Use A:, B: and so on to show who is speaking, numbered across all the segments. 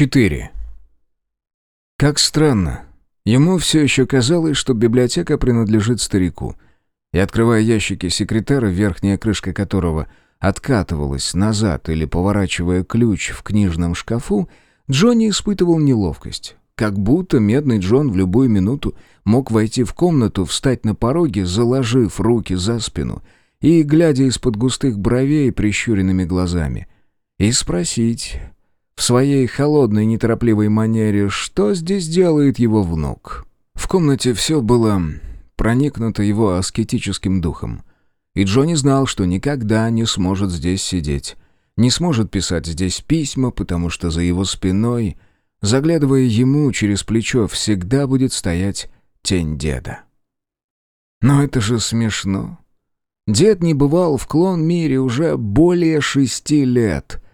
A: 4. Как странно. Ему все еще казалось, что библиотека принадлежит старику. И открывая ящики секретаря, верхняя крышка которого откатывалась назад или поворачивая ключ в книжном шкафу, Джонни испытывал неловкость. Как будто медный Джон в любую минуту мог войти в комнату, встать на пороге, заложив руки за спину и, глядя из-под густых бровей прищуренными глазами, и спросить в своей холодной неторопливой манере, что здесь делает его внук. В комнате все было проникнуто его аскетическим духом. И Джонни знал, что никогда не сможет здесь сидеть, не сможет писать здесь письма, потому что за его спиной, заглядывая ему через плечо, всегда будет стоять тень деда. Но это же смешно. Дед не бывал в клон-мире уже более шести лет —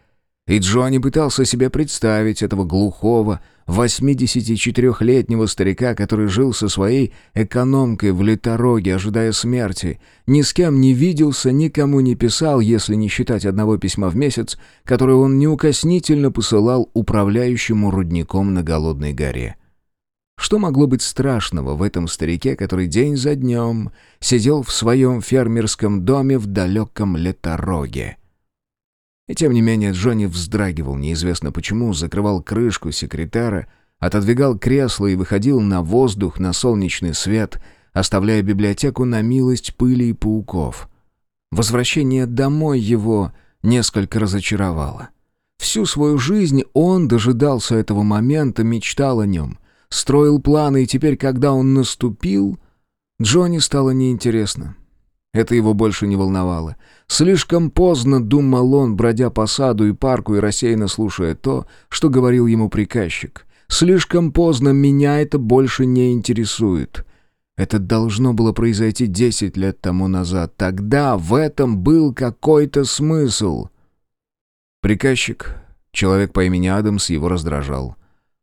A: и Джонни пытался себе представить этого глухого, 84-летнего старика, который жил со своей экономкой в летороге, ожидая смерти, ни с кем не виделся, никому не писал, если не считать одного письма в месяц, которое он неукоснительно посылал управляющему рудником на Голодной горе. Что могло быть страшного в этом старике, который день за днем сидел в своем фермерском доме в далеком летороге? И тем не менее Джонни вздрагивал, неизвестно почему, закрывал крышку секретара, отодвигал кресло и выходил на воздух, на солнечный свет, оставляя библиотеку на милость пыли и пауков. Возвращение домой его несколько разочаровало. Всю свою жизнь он дожидался этого момента, мечтал о нем, строил планы, и теперь, когда он наступил, Джонни стало неинтересно. Это его больше не волновало. Слишком поздно думал он, бродя по саду и парку и рассеянно слушая то, что говорил ему приказчик. Слишком поздно меня это больше не интересует. Это должно было произойти десять лет тому назад. Тогда в этом был какой-то смысл. Приказчик, человек по имени Адамс, его раздражал.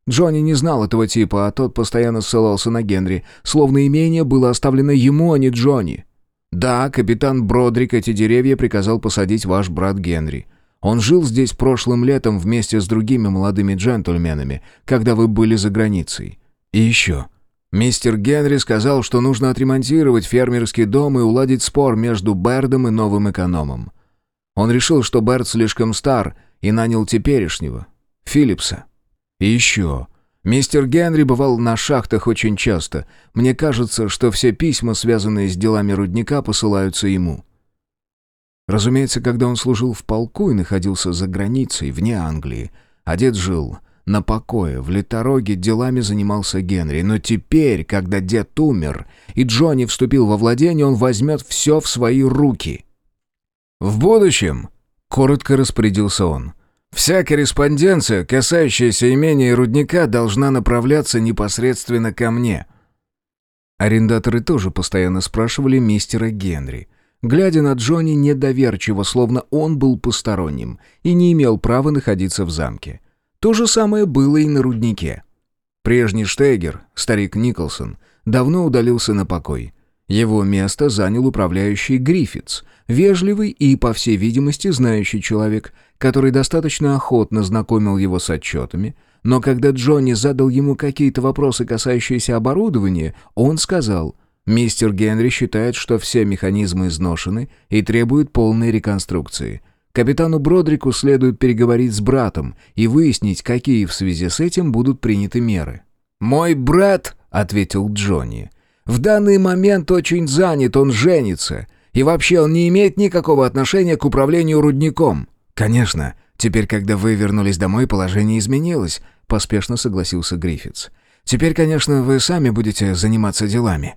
A: Джонни не знал этого типа, а тот постоянно ссылался на Генри, словно имение было оставлено ему, а не Джонни. «Да, капитан Бродрик эти деревья приказал посадить ваш брат Генри. Он жил здесь прошлым летом вместе с другими молодыми джентльменами, когда вы были за границей. И еще. Мистер Генри сказал, что нужно отремонтировать фермерский дом и уладить спор между Бердом и новым экономом. Он решил, что Берд слишком стар, и нанял теперешнего, Филлипса. И еще. Мистер Генри бывал на шахтах очень часто. Мне кажется, что все письма, связанные с делами рудника, посылаются ему. Разумеется, когда он служил в полку и находился за границей, вне Англии, дед жил на покое, в летороге делами занимался Генри. Но теперь, когда дед умер, и Джонни вступил во владение, он возьмет все в свои руки. «В будущем», — коротко распорядился он, — Вся корреспонденция, касающаяся имения и рудника, должна направляться непосредственно ко мне. Арендаторы тоже постоянно спрашивали мистера Генри, глядя на Джонни недоверчиво, словно он был посторонним и не имел права находиться в замке. То же самое было и на руднике. Прежний Штейгер, старик Николсон, давно удалился на покой. Его место занял управляющий Гриффитс, вежливый и, по всей видимости, знающий человек, который достаточно охотно знакомил его с отчетами, но когда Джонни задал ему какие-то вопросы, касающиеся оборудования, он сказал, «Мистер Генри считает, что все механизмы изношены и требуют полной реконструкции. Капитану Бродрику следует переговорить с братом и выяснить, какие в связи с этим будут приняты меры». «Мой брат», — ответил Джонни, — «в данный момент очень занят, он женится, и вообще он не имеет никакого отношения к управлению рудником». «Конечно. Теперь, когда вы вернулись домой, положение изменилось», — поспешно согласился Гриффитс. «Теперь, конечно, вы сами будете заниматься делами».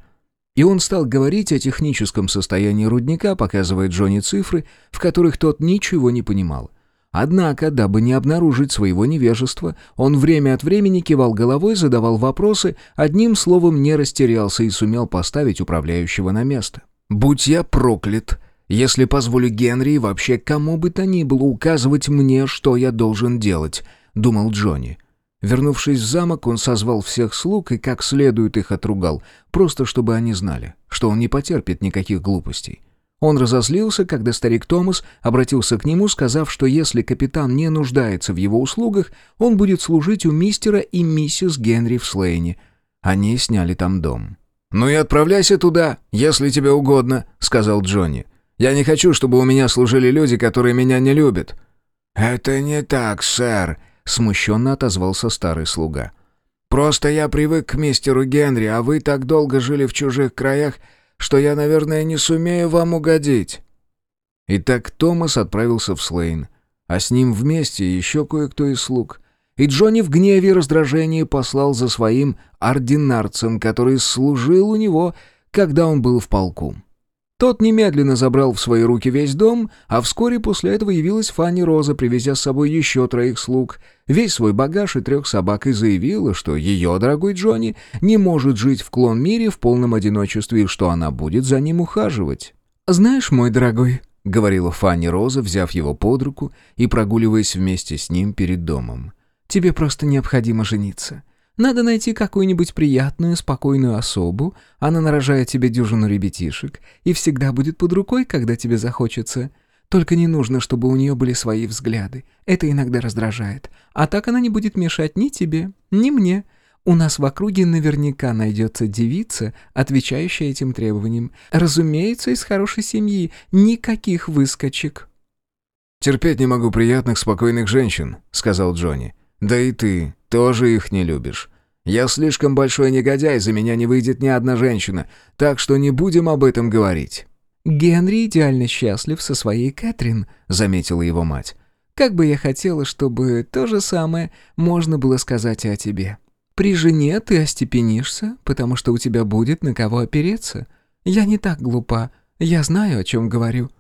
A: И он стал говорить о техническом состоянии рудника, показывая Джонни цифры, в которых тот ничего не понимал. Однако, дабы не обнаружить своего невежества, он время от времени кивал головой, задавал вопросы, одним словом не растерялся и сумел поставить управляющего на место. «Будь я проклят!» Если позволю Генри и вообще кому бы то ни было указывать мне, что я должен делать», — думал Джонни. Вернувшись в замок, он созвал всех слуг и как следует их отругал, просто чтобы они знали, что он не потерпит никаких глупостей. Он разозлился, когда старик Томас обратился к нему, сказав, что если капитан не нуждается в его услугах, он будет служить у мистера и миссис Генри в Слейне. Они сняли там дом.
B: «Ну и отправляйся туда, если тебе угодно», — сказал Джонни. «Я не хочу, чтобы у меня служили люди, которые меня не любят».
C: «Это не так, сэр», — смущенно отозвался старый слуга. «Просто я привык к мистеру Генри, а вы так долго жили в чужих краях, что я, наверное, не сумею вам угодить».
A: Итак, Томас отправился в Слейн, а с ним вместе еще кое-кто из слуг. И Джонни в гневе и раздражении послал за своим ординарцем, который служил у него, когда он был в полку. Тот немедленно забрал в свои руки весь дом, а вскоре после этого явилась Фанни Роза, привезя с собой еще троих слуг, весь свой багаж и трех собак, и заявила, что ее дорогой Джонни не может жить в клон-мире в полном одиночестве и что она будет за ним ухаживать. «Знаешь, мой дорогой», — говорила Фанни Роза, взяв его под руку и прогуливаясь вместе с ним перед домом, — «тебе просто необходимо жениться». Надо найти какую-нибудь приятную, спокойную особу, она нарожает тебе дюжину ребятишек и всегда будет под рукой, когда тебе захочется. Только не нужно, чтобы у нее были свои взгляды. Это иногда раздражает. А так она не будет мешать ни тебе, ни мне. У нас в округе наверняка найдется девица, отвечающая этим требованиям. Разумеется, из хорошей семьи. Никаких выскочек».
B: «Терпеть не могу приятных, спокойных женщин», — сказал Джонни. «Да и ты тоже их не любишь. Я слишком большой негодяй, за меня не выйдет ни одна женщина, так что не будем об этом говорить».
A: «Генри идеально счастлив со своей Кэтрин», — заметила его мать. «Как бы я хотела, чтобы то же самое можно было сказать о тебе. При жене ты остепенишься, потому что у тебя будет на кого опереться. Я не так глупа, я знаю, о чем говорю».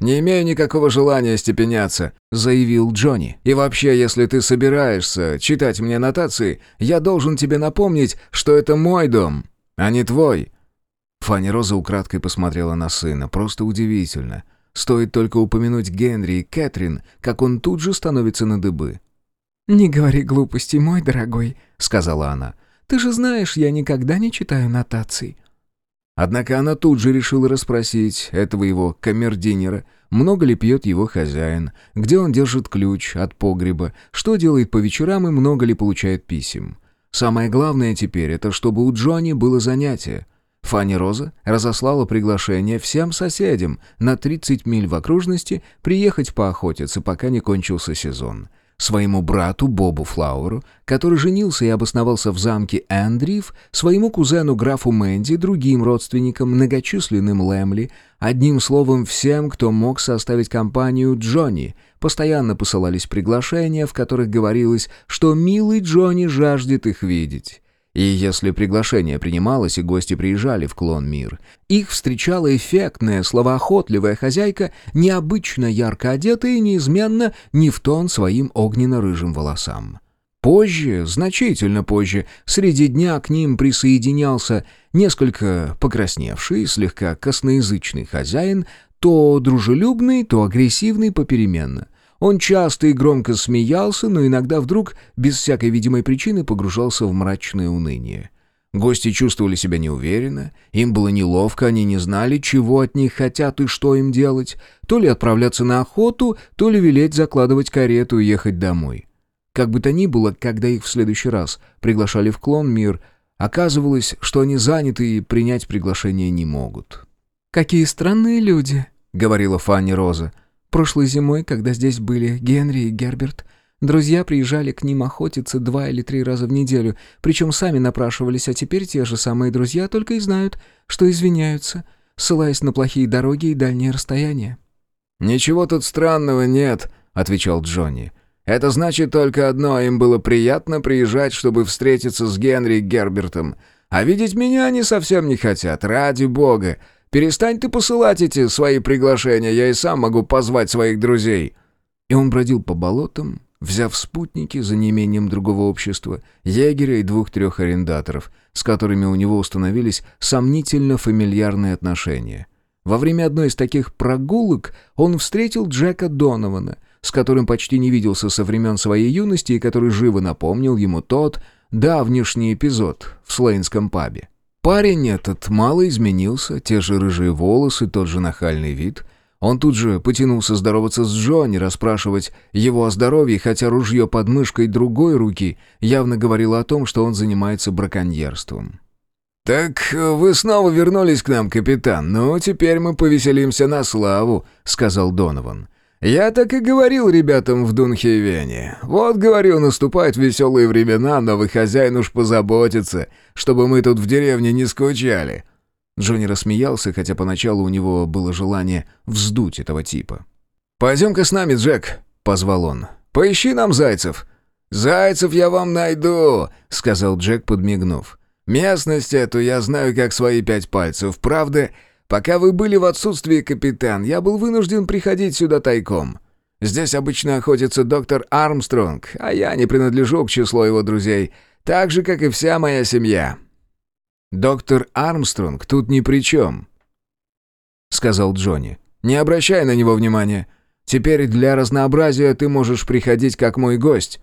B: «Не имею никакого желания степеняться», — заявил Джонни. «И вообще, если ты собираешься читать мне нотации, я должен тебе напомнить, что это мой дом, а не твой».
A: Фанни Роза украдкой посмотрела на сына. Просто удивительно. Стоит только упомянуть Генри и Кэтрин, как он тут же становится на дыбы. «Не говори глупостей, мой дорогой», — сказала она. «Ты же знаешь, я никогда не читаю нотаций. Однако она тут же решила расспросить этого его камердинера, много ли пьет его хозяин, где он держит ключ от погреба, что делает по вечерам и много ли получает писем. Самое главное теперь это, чтобы у Джонни было занятие. Фанни Роза разослала приглашение всем соседям на 30 миль в окружности приехать поохотиться, пока не кончился сезон своему брату Бобу Флауэру, который женился и обосновался в замке Эндриф, своему кузену графу Мэнди, другим родственникам, многочисленным Лэмли, одним словом всем, кто мог составить компанию Джонни. Постоянно посылались приглашения, в которых говорилось, что милый Джонни жаждет их видеть. И если приглашение принималось и гости приезжали в Клон-Мир, их встречала эффектная, словоохотливая хозяйка, необычно ярко одетая и неизменно не в тон своим огненно-рыжим волосам. Позже, значительно позже, среди дня к ним присоединялся несколько покрасневший, слегка косноязычный хозяин, то дружелюбный, то агрессивный попеременно — он часто и громко смеялся, но иногда вдруг, без всякой видимой причины, погружался в мрачное уныние. Гости чувствовали себя неуверенно, им было неловко, они не знали, чего от них хотят и что им делать, то ли отправляться на охоту, то ли велеть закладывать карету и ехать домой. Как бы то ни было, когда их в следующий раз приглашали в клон мир, оказывалось, что они заняты и принять приглашение не могут. «Какие странные люди», — говорила Фанни Роза. Прошлой зимой, когда здесь были Генри и Герберт, друзья приезжали к ним охотиться два или три раза в неделю, причем сами напрашивались, а теперь те же самые друзья только и знают, что извиняются, ссылаясь на плохие дороги и дальние расстояния.
B: «Ничего тут странного нет», — отвечал Джонни. «Это значит только одно, им было приятно приезжать, чтобы встретиться с Генри и Гербертом. А видеть меня они совсем не хотят, ради бога. Перестань ты посылать эти свои приглашения, я и сам могу позвать своих друзей».
A: И он бродил по болотам, взяв спутники за неимением другого общества, егеря и двух-трех арендаторов, с которыми у него установились сомнительно фамильярные отношения. Во время одной из таких прогулок он встретил Джека Донована, с которым почти не виделся со времен своей юности и который живо напомнил ему тот давнишний эпизод в Слейнском пабе. Парень этот мало изменился, те же рыжие волосы, тот же нахальный вид. Он тут же потянулся здороваться с Джонни, расспрашивать его о здоровье, хотя ружье под мышкой другой руки явно говорило о том, что он занимается браконьерством.
B: «Так вы снова вернулись к нам, капитан. Ну, теперь мы повеселимся на славу», — сказал Донован. «Я так и говорил ребятам в Дунхевене. Вот, говорю, наступают веселые времена, новый хозяин уж позаботится, чтобы мы тут в деревне не скучали».
A: Джонни рассмеялся, хотя поначалу у него было желание вздуть этого типа.
B: «Пойдем-ка с нами, Джек», — позвал он. «Поищи нам зайцев». «Зайцев я вам найду», — сказал Джек, подмигнув. Местность эту я знаю как свои пять пальцев. Правда, пока вы были в отсутствии, капитан, я был вынужден приходить сюда тайком. Здесь обычно охотится доктор Армстронг, а я не принадлежу к числу его друзей, так же, как и вся моя семья».
A: «Доктор Армстронг тут ни при чем», — сказал Джонни. «Не обращай на него внимания. Теперь для разнообразия ты можешь приходить как мой гость.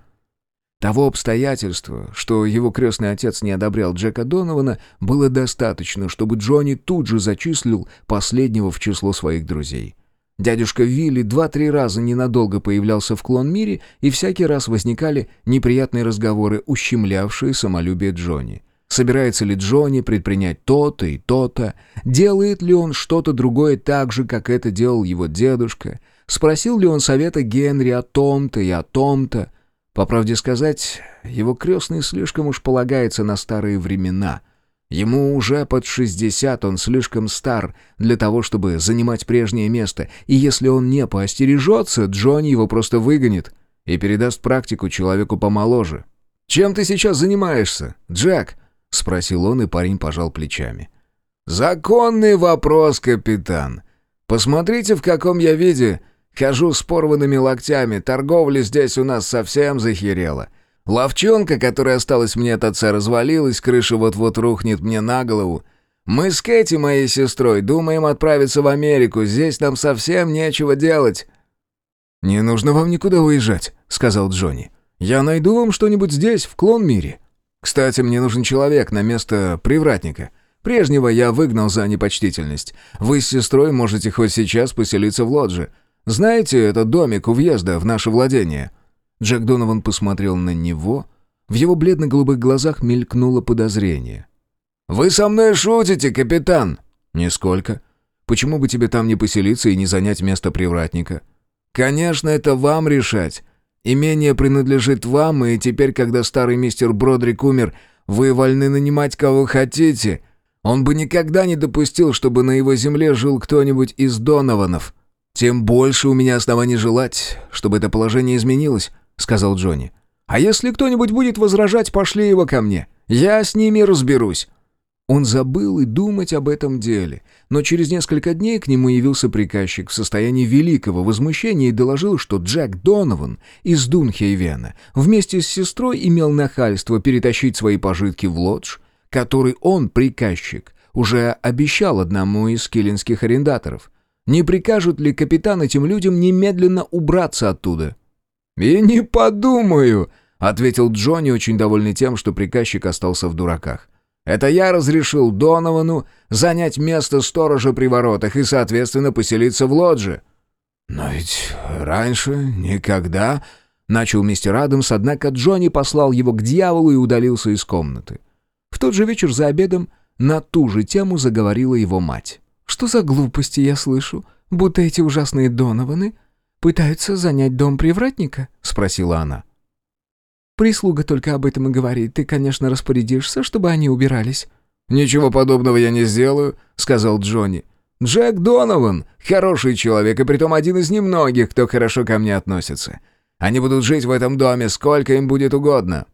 A: Того обстоятельства, что его крестный отец не одобрял Джека Донована, было достаточно, чтобы Джонни тут же зачислил последнего в число своих друзей. Дядюшка Вилли два-три раза ненадолго появлялся в клон-мире, и всякий раз возникали неприятные разговоры, ущемлявшие самолюбие Джонни. Собирается ли Джонни предпринять то-то и то-то? Делает ли он что-то другое так же, как это делал его дедушка? Спросил ли он совета Генри о том-то и о том-то? По правде сказать, его крестный слишком уж полагается на старые времена. Ему уже под 60, он слишком стар для того, чтобы занимать прежнее место, и если он не поостережется, Джонни его просто выгонит и передаст практику человеку помоложе. «Чем ты сейчас занимаешься, Джек?» — спросил он, и парень пожал плечами.
B: «Законный вопрос, капитан. Посмотрите, в каком я виде Хожу с порванными локтями, торговля здесь у нас совсем захерела. Ловчонка, которая осталась мне от отца, развалилась, крыша вот-вот рухнет мне на голову. Мы с Кэти, моей сестрой, думаем отправиться в Америку, здесь нам совсем нечего делать».
A: «Не нужно вам никуда уезжать», — сказал Джонни. «Я найду вам что-нибудь здесь, в клон-мире. Кстати, мне нужен человек на место привратника. Прежнего я выгнал за непочтительность. Вы с сестрой можете хоть сейчас поселиться в лодже. Знаете этот домик у въезда в наше владение?» Джек Донован посмотрел на него. В его бледно-голубых глазах мелькнуло подозрение.
B: «Вы со мной шутите, капитан?»
A: «Нисколько. Почему бы тебе там не поселиться и не занять место привратника?»
B: «Конечно, это вам решать. Имение принадлежит вам, и теперь, когда старый мистер Бродрик умер, вы вольны нанимать кого хотите. Он бы никогда не допустил, чтобы на его земле жил кто-нибудь из Донованов».
A: «Тем больше у меня оснований желать, чтобы это положение изменилось», — сказал Джонни. «А если кто-нибудь будет возражать, пошли его ко мне. Я с ними разберусь». Он забыл и думать об этом деле, но через несколько дней к нему явился приказчик в состоянии великого возмущения и доложил, что Джек Донован из Дунхейвена вместе с сестрой имел нахальство перетащить свои пожитки в лодж, который он, приказчик, уже обещал одному из киллинских арендаторов — не прикажут ли капитан этим людям немедленно убраться оттуда?»
B: «И не подумаю», — ответил Джонни, очень довольный тем, что приказчик остался в дураках. «Это я разрешил Доновану занять место сторожа при воротах и, соответственно, поселиться в лодже».
A: «Но ведь раньше никогда...» — начал мистер Адамс, однако Джонни послал его к дьяволу и удалился из комнаты. В тот же вечер за обедом на ту же тему заговорила его мать.
D: Что за глупости я слышу? Будто эти ужасные Донованы пытаются занять дом привратника?» — спросила она. «Прислуга только об этом и говорит. Ты, конечно, распорядишься, чтобы они убирались».
B: «Ничего подобного я не сделаю», — сказал Джонни. «Джек Донован — хороший человек, и притом один из немногих, кто хорошо ко мне относится. Они будут жить в этом доме, сколько им будет угодно».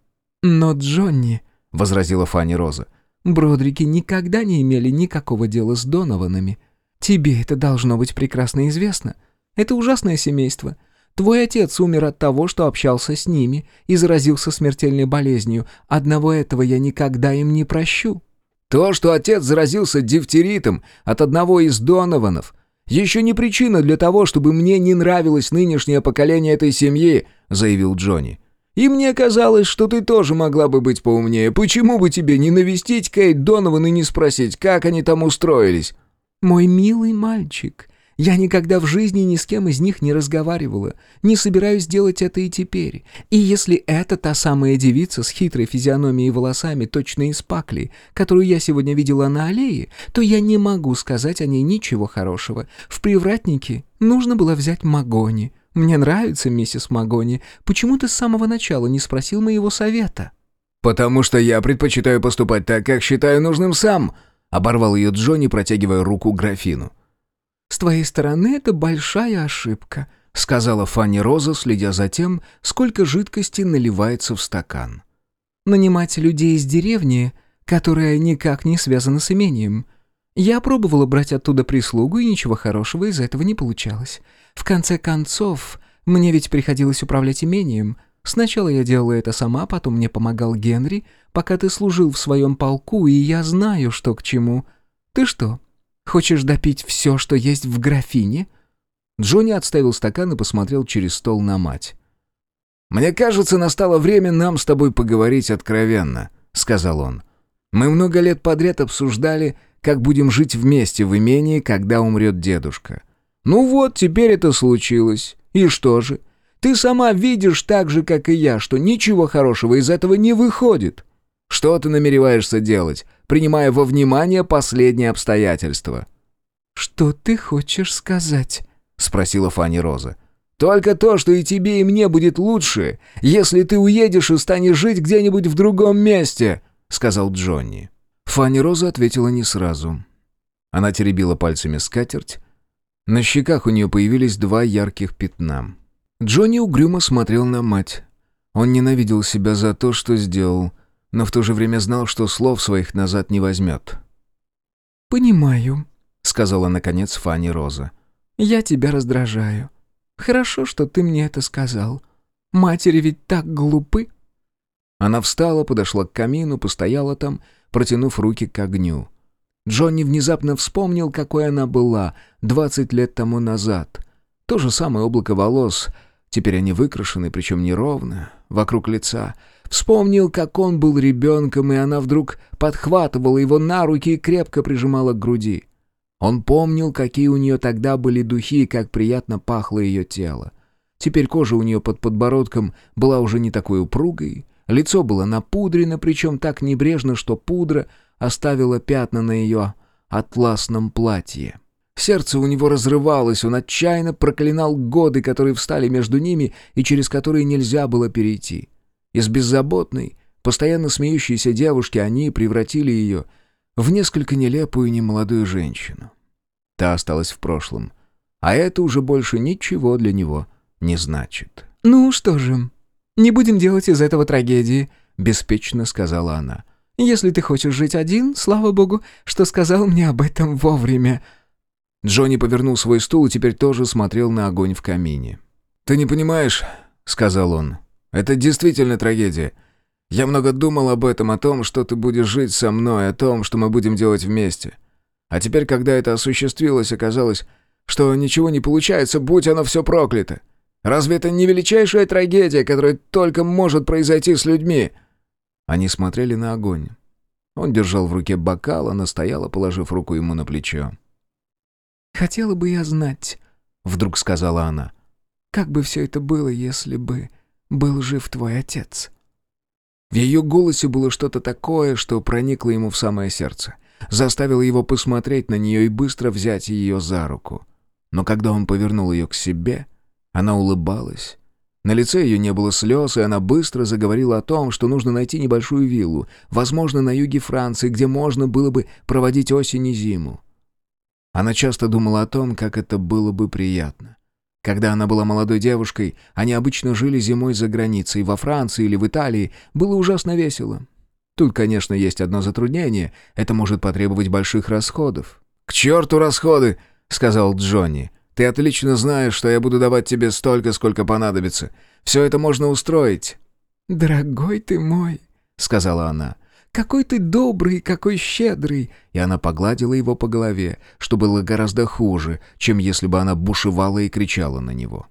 D: «Но Джонни», — возразила Фанни Роза, Бродрики никогда не имели никакого дела с Донованами. Тебе это должно быть прекрасно известно. Это ужасное семейство. Твой отец умер от того, что общался с ними и заразился смертельной болезнью. Одного этого я никогда им не прощу».
B: «То, что отец заразился дифтеритом от одного из Донованов, еще не причина для того, чтобы мне не нравилось нынешнее поколение этой семьи», — заявил Джонни. И мне казалось, что ты тоже могла бы быть поумнее. Почему бы тебе не навестить Кейт Донован и не спросить, как они там устроились?»
D: «Мой милый мальчик, я никогда в жизни ни с кем из них не разговаривала, не собираюсь делать это и теперь. И если это та самая девица с хитрой физиономией и волосами, точно из пакли, которую я сегодня видела на аллее, то я не могу сказать о ней ничего хорошего. В привратнике нужно было взять Магони. Мне нравится миссис Магони. Почему ты с самого начала не спросил моего совета?»
B: «Потому что я предпочитаю поступать так, как считаю нужным сам», — оборвал ее Джонни, протягивая руку графину.
D: «С твоей стороны это большая ошибка», — сказала Фанни Роза, следя за тем, сколько жидкости наливается в стакан. «Нанимать людей из деревни, которая никак не связана с имением. Я пробовала брать оттуда прислугу, и ничего хорошего из этого не получалось. В конце концов, мне ведь приходилось управлять имением. Сначала я делала это сама, потом мне помогал Генри, пока ты служил в своем полку, и я знаю, что к чему. Ты что, Хочешь допить все, что есть в графине?»
B: Джонни отставил стакан и посмотрел через стол на мать. «Мне кажется, настало время нам с тобой поговорить откровенно», — сказал он. «Мы много лет подряд обсуждали, как будем жить вместе в имении, когда умрет дедушка. Ну вот, теперь это случилось. И что же? Ты сама видишь так же, как и я, что ничего хорошего из этого не выходит. Что ты намереваешься делать? принимая во внимание последние обстоятельства.
D: «Что ты хочешь сказать?»
B: — спросила Фанни Роза. «Только то, что и тебе, и мне будет лучше, если ты уедешь и станешь жить где-нибудь в другом месте», — сказал Джонни. Фанни Роза ответила не сразу. Она теребила пальцами скатерть. На щеках у нее появились два ярких пятна. Джонни угрюмо смотрел на мать. Он ненавидел себя за то, что сделал — но в то же время знал, что слов своих назад не возьмет.
D: «Понимаю», —
B: сказала наконец Фанни Роза.
D: «Я тебя раздражаю. Хорошо, что ты мне это сказал. Матери ведь так глупы».
B: Она встала, подошла к камину, постояла там, протянув руки к огню. Джонни внезапно вспомнил, какой она была двадцать лет тому назад. То же самое облако волос, теперь они выкрашены, причем неровно, вокруг лица — Вспомнил, как он был ребенком, и она вдруг подхватывала его на руки и крепко прижимала к груди. Он помнил, какие у нее тогда были духи и как приятно пахло ее тело. Теперь кожа у нее под подбородком была уже не такой упругой, лицо было напудрено, причем так небрежно, что пудра оставила пятна на ее атласном платье. Сердце у него разрывалось, он отчаянно проклинал годы, которые встали между ними и через которые нельзя было перейти. Из беззаботной, постоянно смеющейся девушки они превратили ее в несколько нелепую немолодую женщину. Та осталась в прошлом, а это уже больше ничего для него не значит.
D: «Ну что же, не будем делать из этого трагедии», — беспечно сказала она. «Если ты хочешь жить один, слава богу, что сказал мне об этом вовремя».
B: Джонни повернул свой стул и теперь тоже смотрел на огонь в камине. «Ты не понимаешь», — сказал он, это действительно трагедия. Я много думал об этом, о том, что ты будешь жить со мной, о том, что мы будем делать вместе. А теперь, когда это осуществилось, оказалось, что ничего не получается, будь оно все проклято. Разве это не величайшая трагедия, которая только может произойти с людьми?» Они смотрели на огонь. Он держал в руке бокал, она стояла, положив руку ему на плечо.
D: «Хотела бы я знать», — вдруг сказала она, — «как бы все это было, если бы...» был жив твой отец».
B: В ее голосе было что-то такое, что проникло ему в самое сердце, заставило его посмотреть на нее и быстро взять ее за руку. Но когда он повернул ее к себе, она улыбалась. На лице ее не было слез, и она быстро заговорила о том, что нужно найти небольшую виллу, возможно, на юге Франции, где можно было бы проводить осень и зиму. Она часто думала о том, как это было бы приятно. Когда она была молодой девушкой, они обычно жили зимой за границей, во Франции или в Италии. Было ужасно весело. Тут, конечно, есть одно затруднение. Это может потребовать больших расходов. «К черту расходы!» — сказал Джонни. «Ты отлично знаешь, что я буду давать тебе столько, сколько понадобится. Все это можно устроить».
D: «Дорогой ты мой», — сказала она. «Какой ты добрый, какой щедрый!» И она погладила его по голове, что было гораздо хуже, чем если бы она бушевала и кричала на него.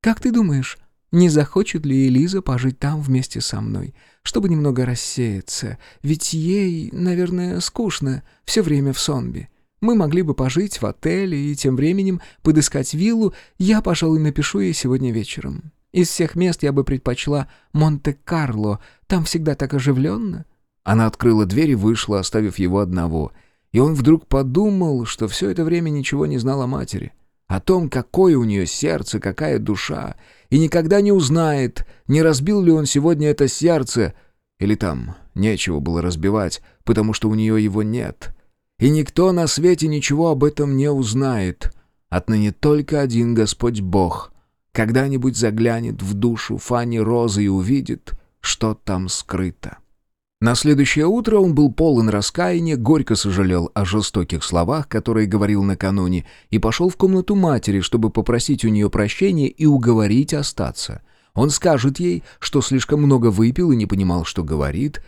D: «Как ты думаешь, Не захочет ли Элиза пожить там вместе со мной, чтобы немного рассеяться? Ведь ей, наверное, скучно все время в Сонби. Мы могли бы пожить в отеле и тем временем подыскать виллу. Я, пожалуй, напишу ей сегодня вечером. Из всех мест я бы предпочла Монте-Карло. Там всегда так оживленно».
A: Она открыла дверь и вышла, оставив его одного. И он вдруг подумал, что все это время ничего не знал о матери. О том, какое у нее сердце, какая душа. И никогда не узнает, не разбил ли он сегодня это сердце, или там нечего было разбивать, потому что у нее его нет. И никто на свете ничего об этом не узнает. Отныне только один Господь Бог когда-нибудь заглянет в душу Фани Розы и увидит, что там скрыто. На следующее утро он был полон раскаяния, горько сожалел о жестоких словах, которые говорил накануне, и пошел в комнату матери, чтобы попросить у нее прощения и уговорить остаться. Он скажет ей, что слишком много выпил и не понимал, что говорит,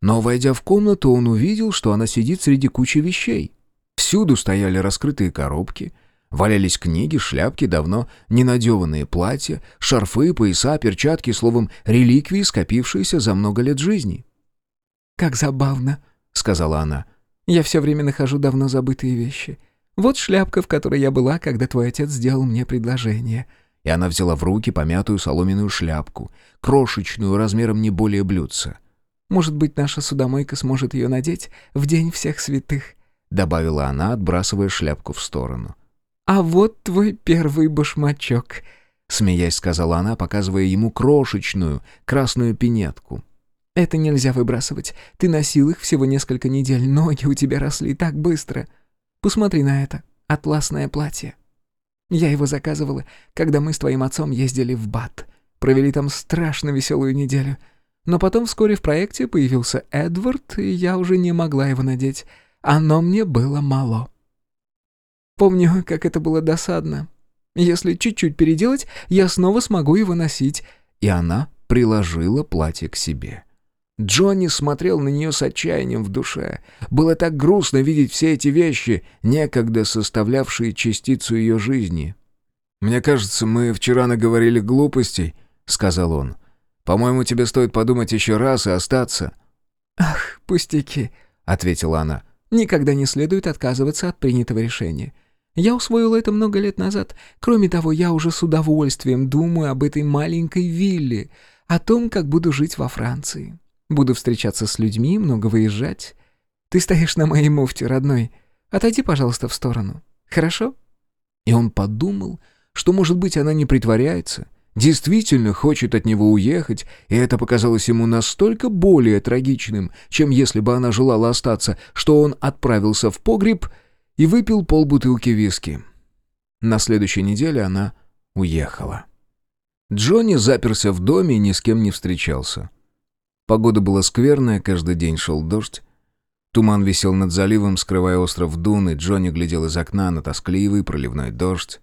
A: но, войдя в комнату, он увидел, что она сидит среди кучи вещей. Всюду стояли раскрытые коробки, валялись книги, шляпки, давно ненадеванные платья, шарфы, пояса, перчатки, словом, реликвии, скопившиеся за много лет жизни.
D: «Как забавно», — сказала она. «Я все время нахожу давно забытые вещи. Вот шляпка, в которой я была, когда твой отец сделал мне предложение».
A: И она взяла в руки помятую соломенную шляпку, крошечную, размером не более блюдца.
D: Может быть, наша судомойка сможет ее надеть в День всех святых», — добавила она, отбрасывая шляпку в сторону. «А вот твой первый башмачок», — смеясь сказала она, показывая ему крошечную красную пинетку. «Это нельзя выбрасывать. Ты носил их всего несколько недель, ноги у тебя росли так быстро. Посмотри на это, атласное платье. Я его заказывала, когда мы с твоим отцом ездили в Бат. Провели там страшно веселую неделю». Но потом вскоре в проекте появился Эдвард, и я уже не могла его надеть. Оно мне было мало. Помню, как это было досадно. Если чуть-чуть переделать, я снова смогу его носить.
A: И она приложила платье к себе. Джонни смотрел на нее с отчаянием в душе. Было так грустно видеть все эти вещи, некогда составлявшие частицу ее жизни. «Мне кажется, мы вчера наговорили глупостей», — сказал он. По-моему, тебе стоит подумать еще раз и остаться».
D: «Ах, пустяки», — ответила она. «Никогда не следует отказываться от принятого решения. Я усвоила это много лет назад. Кроме того, я уже с удовольствием думаю об этой маленькой вилле, о том, как буду жить во Франции. Буду встречаться с людьми, много выезжать. Ты стоишь на моей муфте, родной. Отойди, пожалуйста, в сторону. Хорошо?»
A: И он подумал, что, может быть, она не притворяется — действительно хочет от него уехать, и это показалось ему настолько более трагичным, чем если бы она желала остаться, что он отправился в погреб и выпил полбутылки виски. На следующей неделе она уехала. Джонни заперся в доме и ни с кем не встречался. Погода была скверная, каждый день шел дождь. Туман висел над заливом, скрывая остров Дун, и Джонни глядел из окна на тоскливый проливной дождь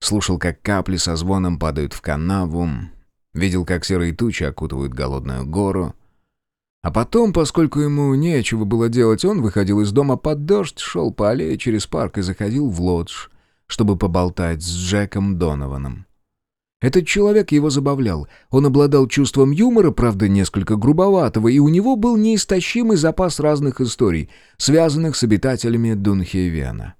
A: слушал, как капли со звоном падают в канаву, видел, как серые тучи окутывают голодную гору. А потом, поскольку ему нечего было делать, он выходил из дома под дождь, шел по аллее через парк и заходил в лодж, чтобы поболтать с Джеком Донованом. Этот человек его забавлял. Он обладал чувством юмора, правда, несколько грубоватого, и у него был неистощимый запас разных историй, связанных с обитателями Дунхейвена.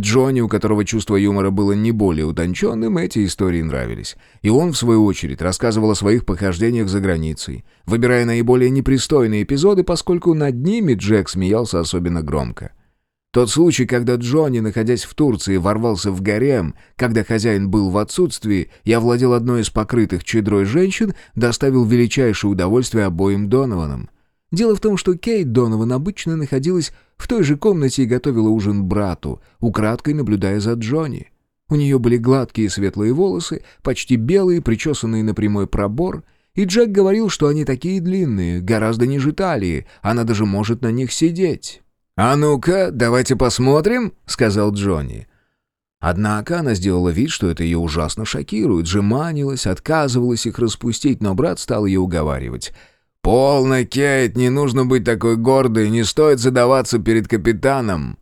A: Джонни, у которого чувство юмора было не более утонченным, эти истории нравились. И он, в свою очередь, рассказывал о своих похождениях за границей, выбирая наиболее непристойные эпизоды, поскольку над ними Джек смеялся особенно громко. Тот случай, когда Джонни, находясь в Турции, ворвался в гарем, когда хозяин был в отсутствии и овладел одной из покрытых чедрой женщин, доставил величайшее удовольствие обоим Донованам. Дело в том, что Кейт Донован обычно находилась в той же комнате и готовила ужин брату, украдкой наблюдая за Джонни. У нее были гладкие светлые волосы, почти белые, причесанные на прямой пробор, и Джек говорил, что они такие длинные, гораздо ниже талии, она даже может на них сидеть. «А ну-ка, давайте посмотрим», — сказал Джонни. Однако она сделала вид, что это ее ужасно шокирует, жеманилась, отказывалась их распустить, но брат стал ее уговаривать — «Полно, Кейт, не нужно быть такой гордой, не стоит задаваться перед капитаном».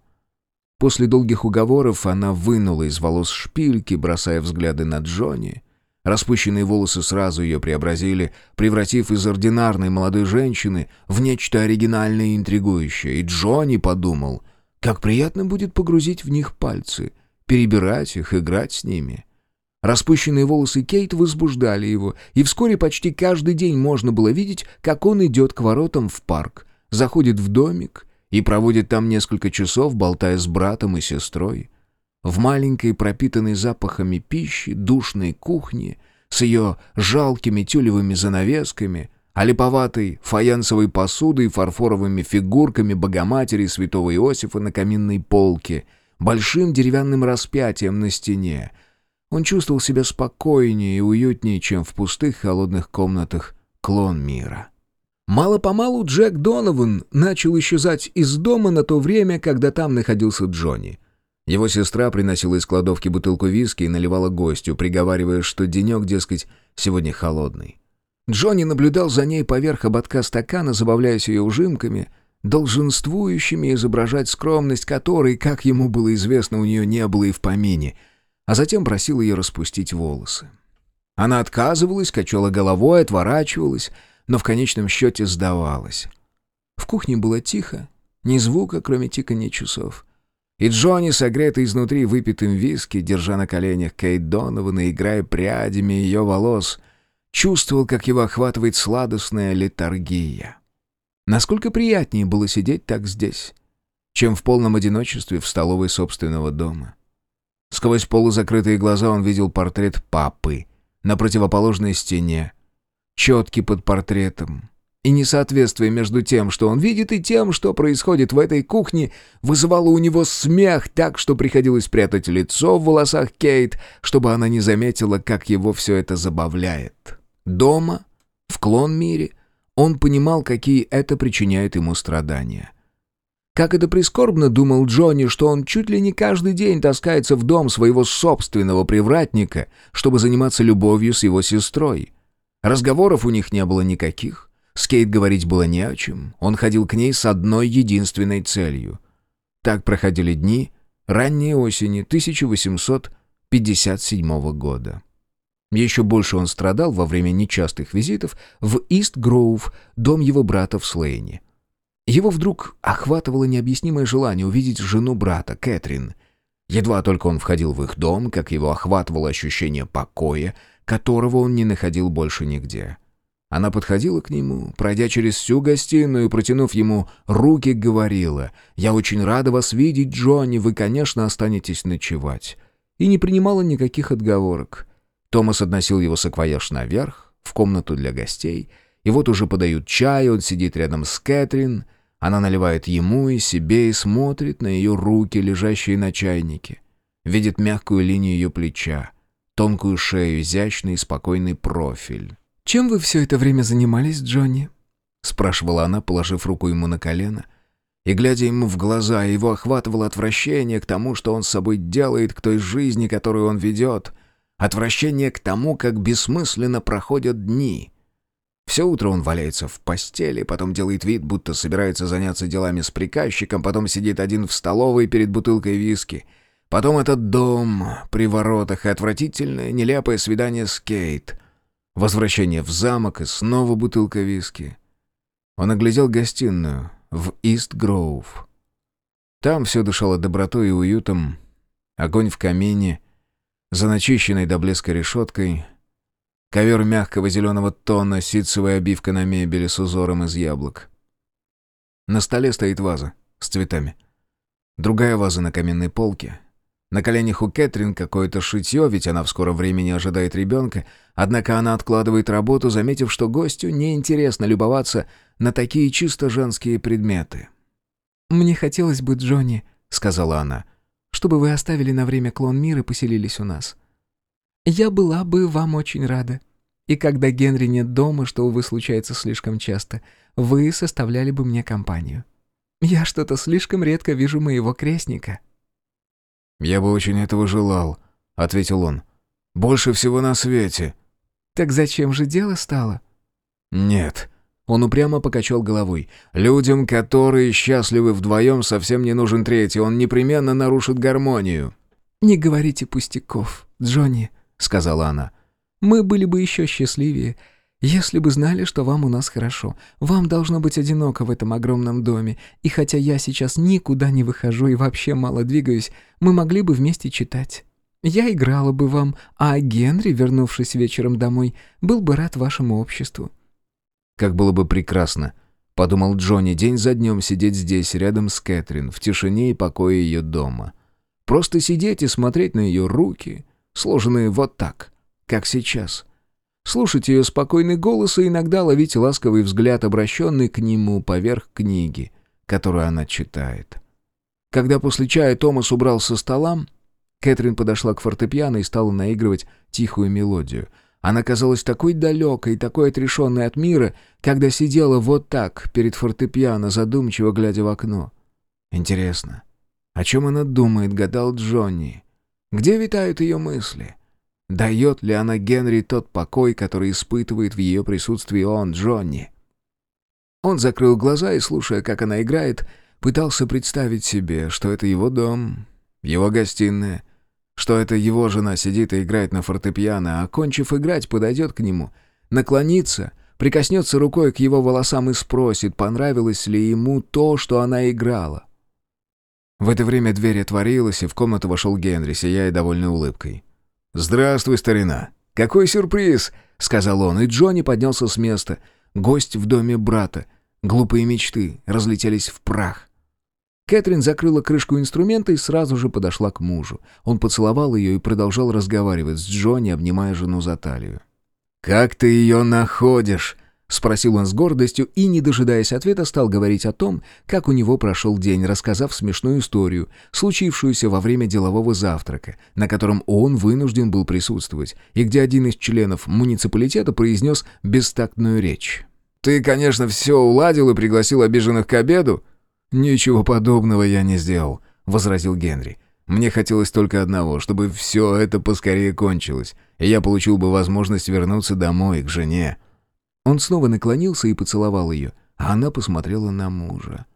A: После долгих уговоров она вынула из волос шпильки, бросая взгляды на Джонни. Распущенные волосы сразу ее преобразили, превратив из ординарной молодой женщины в нечто оригинальное и интригующее. И Джонни подумал, как приятно будет погрузить в них пальцы, перебирать их, играть с ними. Распущенные волосы Кейт возбуждали его, и вскоре почти каждый день можно было видеть, как он идет к воротам в парк, заходит в домик и проводит там несколько часов, болтая с братом и сестрой. В маленькой, пропитанной запахами пищи, душной кухне, с ее жалкими тюлевыми занавесками, а липоватой фаянсовой посудой фарфоровыми фигурками Богоматери и святого Иосифа на каминной полке, большим деревянным распятием на стене. Он чувствовал себя спокойнее и уютнее, чем в пустых холодных комнатах клон мира. Мало-помалу Джек Донован начал исчезать из дома на то время, когда там находился Джонни. Его сестра приносила из кладовки бутылку виски и наливала гостю, приговаривая, что денек, дескать, сегодня холодный. Джонни наблюдал за ней поверх ободка стакана, забавляясь ее ужимками, долженствующими изображать скромность которой, как ему было известно, у нее не было и в помине, а затем просил ее распустить волосы. Она отказывалась, качала головой, отворачивалась, но в конечном счете сдавалась. В кухне было тихо, ни звука, кроме тиканья часов — и Джонни, согретый изнутри выпитым виски, держа на коленях Кейт Донована, играя прядями ее волос, чувствовал, как его охватывает сладостная летаргия. Насколько приятнее было сидеть так здесь, чем в полном одиночестве в столовой собственного дома. Сквозь полузакрытые глаза он видел портрет папы на противоположной стене, четкий под портретом, и несоответствие между тем, что он видит, и тем, что происходит в этой кухне, вызывало у него смех так, что приходилось прятать лицо в волосах Кейт, чтобы она не заметила, как его все это забавляет. Дома, в клон-мире, он понимал, какие это причиняет ему страдания. Как это прискорбно, думал Джонни, что он чуть ли не каждый день таскается в дом своего собственного привратника, чтобы заниматься любовью с его сестрой. Разговоров у них не было никаких. С Кейт говорить было не о чем. Он ходил к ней с одной единственной целью. Так проходили дни ранней осени 1857 года. Еще больше он страдал во время нечастых визитов в Ист-Гроув, дом его брата в Слейне. Его вдруг охватывало необъяснимое желание увидеть жену брата, Кэтрин. Едва только он входил в их дом, как его охватывало ощущение покоя, которого он не находил больше нигде. Она подходила к нему, пройдя через всю гостиную протянув ему руки, говорила, «Я очень рада вас видеть, Джонни, вы, конечно, останетесь ночевать». И не принимала никаких отговорок. Томас относил его саквояж наверх, в комнату для гостей, и вот уже подают чай, он сидит рядом с Кэтрин, она наливает ему и себе и смотрит на ее руки, лежащие на чайнике. Видит мягкую линию ее плеча, тонкую шею, изящный и спокойный профиль.
D: «Чем вы все это время занимались, Джонни?»
A: — спрашивала она, положив руку ему на колено. И, глядя ему в глаза, его охватывало отвращение к тому, что он с собой делает, к той жизни, которую он ведет. Отвращение к тому, как бессмысленно проходят дни. Все утро он валяется в постели, потом делает вид, будто собирается заняться делами с приказчиком, потом сидит один в столовой перед бутылкой виски. Потом этот дом при воротах и отвратительное, нелепое свидание с Кейт. Возвращение в замок и снова бутылка виски. Он оглядел гостиную в Ист-Гроув. Там все дышало добротой и уютом. Огонь в камине, за начищенной до блеска решеткой, ковер мягкого зеленого тона, ситцевая обивка на мебели с узором из яблок. На столе стоит ваза с цветами. Другая ваза на каменной полке — на коленях у Кэтрин какое-то шитье, ведь она в скором времени ожидает ребенка, однако она откладывает работу, заметив, что гостю неинтересно любоваться на такие чисто женские предметы.
D: «Мне хотелось бы, Джонни», — сказала она, — «чтобы вы оставили на время клон мира и поселились у нас. Я была бы вам очень рада. И когда Генри нет дома, что, увы, случается слишком часто, вы составляли бы мне компанию. Я что-то слишком редко вижу моего крестника».
A: «Я бы очень этого желал», — ответил он. «Больше всего на свете».
D: «Так зачем же дело стало?»
A: «Нет». Он упрямо покачал головой. «Людям, которые счастливы вдвоем, совсем не нужен третий. Он непременно нарушит гармонию».
D: «Не говорите пустяков, Джонни», — сказала она. Мы были бы еще счастливее, если бы знали, что вам у нас хорошо. Вам должно быть одиноко в этом огромном доме, и хотя я сейчас никуда не выхожу и вообще мало двигаюсь, мы могли бы вместе читать. Я играла бы вам, а Генри, вернувшись вечером домой, был бы рад вашему обществу».
A: «Как было бы прекрасно», — подумал Джонни, день за днем сидеть здесь, рядом с Кэтрин, в тишине и покое ее дома. Просто сидеть и смотреть на ее руки, сложенные вот так, как сейчас» слушать ее спокойный голос и иногда ловить ласковый взгляд, обращенный к нему поверх книги, которую она читает. Когда после чая Томас убрал со стола, Кэтрин подошла к фортепиано и стала наигрывать тихую мелодию. Она казалась такой далекой, такой отрешенной от мира, когда сидела вот так перед фортепиано, задумчиво глядя в окно. Интересно, о чем она думает, гадал Джонни? Где витают ее мысли? — Дает ли она Генри тот покой, который испытывает в ее присутствии он, Джонни? Он закрыл глаза и, слушая, как она играет, пытался представить себе, что это его дом, его гостиная, что это его жена сидит и играет на фортепиано, а, окончив играть, подойдет к нему, наклонится, прикоснется рукой к его волосам и спросит, понравилось ли ему то, что она играла. В это время дверь отворилась, и в комнату вошел Генри, сияя довольной улыбкой. «Здравствуй, старина! Какой сюрприз!» — сказал он, и Джонни поднялся с места. Гость в доме брата. Глупые мечты разлетелись в прах. Кэтрин закрыла крышку инструмента и сразу же подошла к мужу. Он поцеловал ее и продолжал разговаривать с Джонни, обнимая жену за талию. «Как ты ее находишь?» — спросил он с гордостью и, не дожидаясь ответа, стал говорить о том, как у него прошел день, рассказав смешную историю, случившуюся во время делового завтрака, на котором он вынужден был присутствовать, и где один из членов муниципалитета произнес бестактную речь. «Ты, конечно, все уладил и пригласил обиженных к обеду?» «Ничего подобного я не сделал», — возразил Генри. «Мне хотелось только одного, чтобы все это поскорее кончилось, и я получил бы возможность вернуться домой, к жене». Он снова наклонился и поцеловал ее, а она посмотрела на мужа.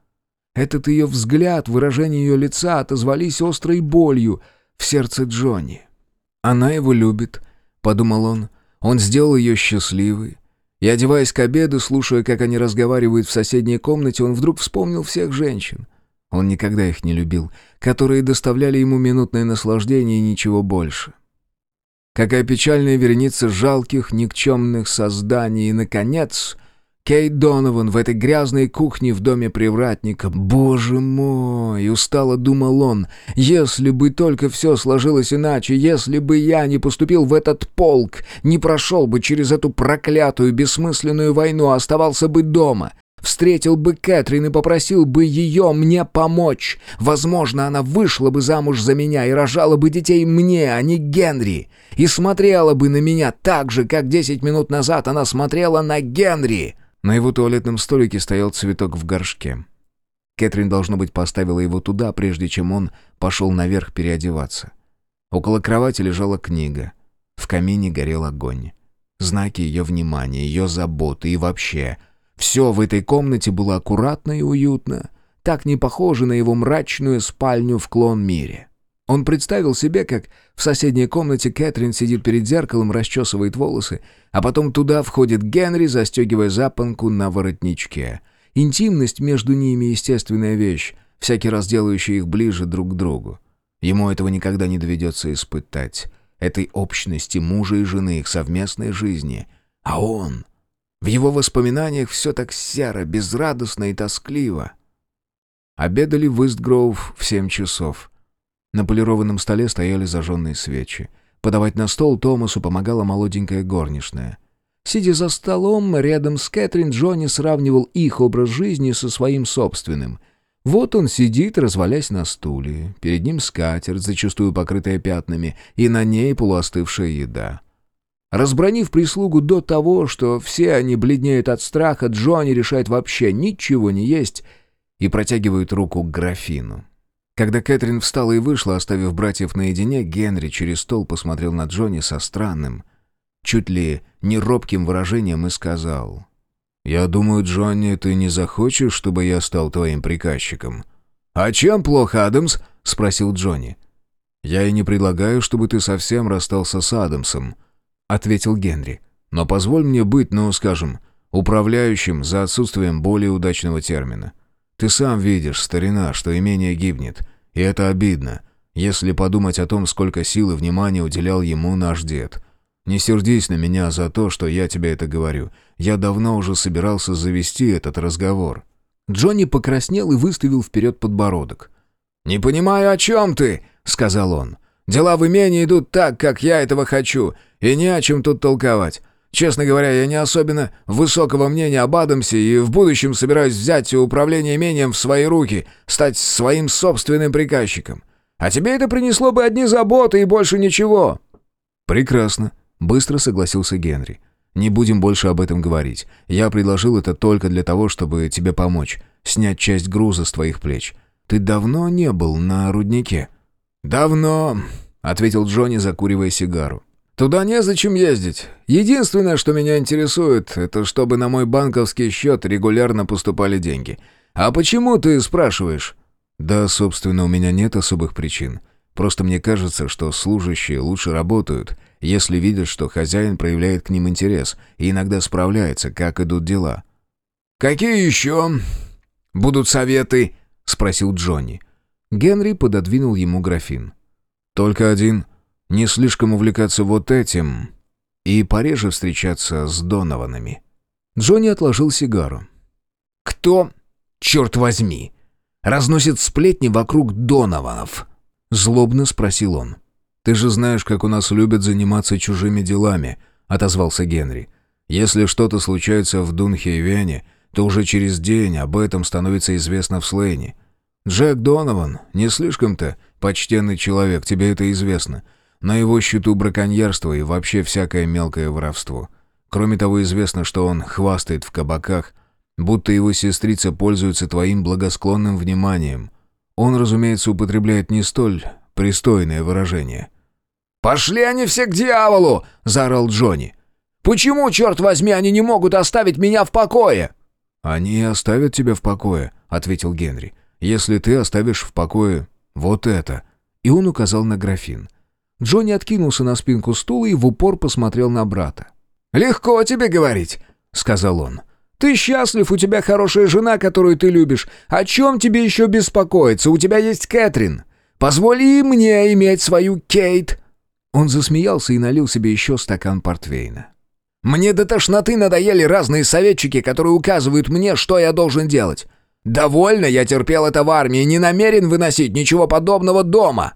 A: Этот ее взгляд, выражение ее лица отозвались острой болью в сердце Джонни. «Она его любит», — подумал он. Он сделал ее счастливой. И, одеваясь к обеду, слушая, как они разговаривают в соседней комнате, он вдруг вспомнил всех женщин. Он никогда их не любил, которые доставляли ему минутное наслаждение и ничего больше. Какая печальная вереница жалких, никчемных созданий. И, наконец, Кейт Донован в этой грязной кухне в доме привратника. Боже мой, устало думал он, если бы только все сложилось иначе, если бы я не поступил в этот полк, не прошел бы через эту проклятую, бессмысленную войну, а оставался бы дома, Встретил бы Кэтрин и попросил бы ее мне помочь. Возможно, она вышла бы замуж за меня и рожала бы детей мне, а не Генри. И смотрела бы на меня так же, как десять минут назад она смотрела на Генри. На его туалетном столике стоял цветок в горшке. Кэтрин, должно быть, поставила его туда, прежде чем он пошел наверх переодеваться. Около кровати лежала книга. В камине горел огонь. Знаки ее внимания, ее заботы и вообще все в этой комнате было аккуратно и уютно, так не похоже на его мрачную спальню в клон-мире. Он представил себе, как в соседней комнате Кэтрин сидит перед зеркалом, расчесывает волосы, а потом туда входит Генри, застегивая запонку на воротничке. Интимность между ними — естественная вещь, всякий раз делающая их ближе друг к другу. Ему этого никогда не доведется испытать. Этой общности мужа и жены, их совместной жизни. А он... В его воспоминаниях все так серо, безрадостно и тоскливо. Обедали в Истгроув в семь часов. На полированном столе стояли зажженные свечи. Подавать на стол Томасу помогала молоденькая горничная. Сидя за столом, рядом с Кэтрин, Джонни сравнивал их образ жизни со своим собственным. Вот он сидит, развалясь на стуле. Перед ним скатерть, зачастую покрытая пятнами, и на ней полуостывшая еда. Разбронив прислугу до того, что все они бледнеют от страха, Джонни решает вообще ничего не есть и протягивает руку к графину. Когда Кэтрин встала и вышла, оставив братьев наедине, Генри через стол посмотрел на Джонни со странным, чуть ли не робким выражением и сказал, «Я думаю, Джонни, ты не захочешь, чтобы я стал твоим приказчиком?» «А чем плохо, Адамс?» — спросил Джонни. «Я и не предлагаю, чтобы ты совсем расстался с Адамсом», — ответил Генри. «Но позволь мне быть, ну, скажем, управляющим за отсутствием более удачного термина. Ты сам видишь, старина, что имение гибнет, и это обидно, если подумать о том, сколько сил и внимания уделял ему наш дед. Не сердись на меня за то, что я тебе это говорю. Я давно уже собирался завести этот разговор».
B: Джонни покраснел и выставил вперед подбородок. «Не понимаю, о чем ты?» — сказал он. «Дела в имении идут так, как я этого хочу, и не о чем тут толковать. Честно говоря, я не особенно высокого мнения об Адамсе и в будущем собираюсь взять управление имением в свои руки, стать своим собственным приказчиком. А тебе это принесло бы одни заботы и больше ничего».
A: «Прекрасно», — быстро согласился Генри. «Не будем больше об этом говорить. Я предложил это только для того, чтобы тебе помочь, снять часть груза с твоих плеч. Ты давно не был на руднике?»
B: «Давно», — ответил Джонни, закуривая сигару. «Туда незачем ездить. Единственное, что меня интересует, это чтобы на мой банковский счет регулярно поступали деньги. А почему ты спрашиваешь?»
A: «Да, собственно, у меня нет особых причин. Просто мне кажется, что служащие лучше работают, если видят, что хозяин проявляет к ним интерес и иногда справляется, как идут дела».
B: «Какие еще будут советы?» — спросил Джонни.
A: Генри пододвинул ему графин. «Только один. Не слишком увлекаться вот этим и пореже встречаться с Донованами». Джонни отложил сигару.
B: «Кто, черт возьми, разносит сплетни вокруг Донованов?»
A: Злобно спросил он. «Ты же знаешь, как у нас любят заниматься чужими делами», — отозвался Генри. «Если что-то случается в Дунхейвене, то уже через день об этом становится известно в Слейне. Джек Донован не слишком-то почтенный человек, тебе это известно. На его счету браконьерство и вообще всякое мелкое воровство. Кроме того, известно, что он хвастает в кабаках, будто его сестрица пользуется твоим благосклонным вниманием. Он, разумеется, употребляет не столь пристойное выражение.
B: «Пошли они все к дьяволу!» — заорал Джонни. «Почему, черт возьми, они не могут оставить меня в покое?»
A: «Они оставят тебя в покое», — ответил Генри если ты оставишь в покое вот это». И он указал на графин. Джонни откинулся на спинку стула и в упор посмотрел на брата.
B: «Легко тебе говорить», — сказал он. «Ты счастлив, у тебя хорошая жена, которую ты любишь. О чем тебе еще беспокоиться? У тебя есть Кэтрин. Позволи мне иметь свою Кейт».
A: Он засмеялся и налил себе еще стакан портвейна.
B: «Мне до тошноты надоели разные советчики, которые указывают мне, что я должен делать. «Довольно я терпел это в армии, не намерен выносить ничего подобного дома!»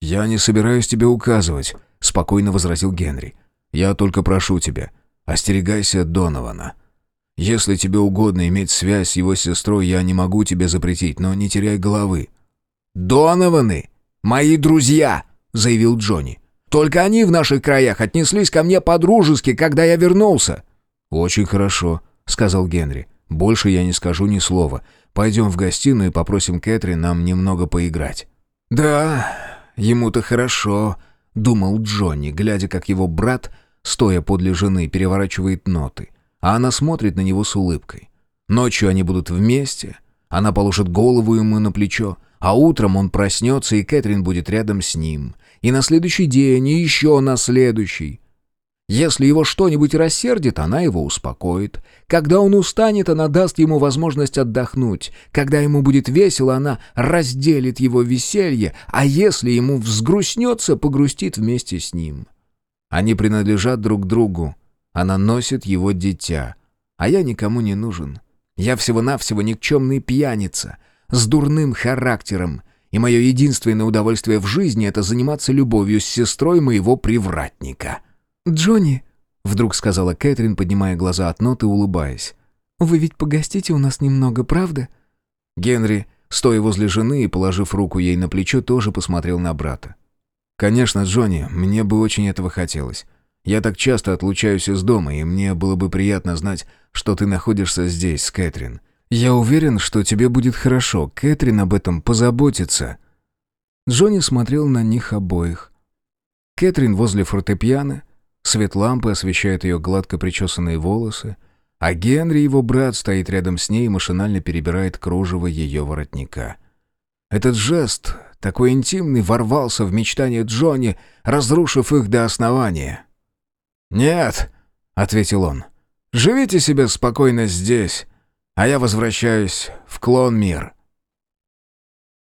A: «Я не собираюсь тебе указывать», — спокойно возразил Генри. «Я только прошу тебя, остерегайся Донована. Если тебе угодно иметь связь с его сестрой, я не могу тебе запретить, но не теряй головы».
B: «Донованы! Мои друзья!» — заявил Джонни. «Только они в наших краях отнеслись ко мне по-дружески, когда я вернулся».
A: «Очень хорошо», — сказал Генри. Больше я не скажу ни слова. Пойдем в гостиную и попросим Кэтрин нам немного поиграть».
B: «Да, ему-то хорошо», — думал Джонни, глядя, как его брат, стоя подле жены, переворачивает ноты, а она смотрит на него с улыбкой. Ночью они будут вместе, она положит голову ему на плечо, а утром он проснется, и Кэтрин будет рядом с ним. И на следующий день, и еще на следующий. Если его что-нибудь рассердит, она его успокоит. Когда он устанет, она даст ему возможность отдохнуть. Когда ему будет весело, она разделит его веселье, а если ему взгрустнется, погрустит вместе с ним. Они принадлежат друг другу. Она носит его дитя. А я никому не нужен. Я всего-навсего никчемный пьяница, с дурным характером, и мое единственное удовольствие в жизни — это заниматься любовью с сестрой моего привратника».
D: «Джонни», —
A: вдруг сказала Кэтрин, поднимая глаза от ноты, улыбаясь.
D: «Вы ведь погостите у нас немного, правда?»
A: Генри, стоя возле жены и положив руку ей на плечо, тоже посмотрел на брата. «Конечно, Джонни, мне бы очень этого хотелось. Я так часто отлучаюсь из дома, и мне было бы приятно знать, что ты находишься здесь Кэтрин. Я уверен, что тебе будет хорошо. Кэтрин об этом позаботится». Джонни смотрел на них обоих. Кэтрин возле фортепиано, Свет лампы освещает ее гладко причесанные волосы, а Генри, его брат, стоит рядом с ней и машинально перебирает кружево ее воротника. Этот жест, такой интимный, ворвался в мечтания Джонни, разрушив их до основания.
B: «Нет», — ответил он. «Живите себе спокойно здесь, а я возвращаюсь в клон мир».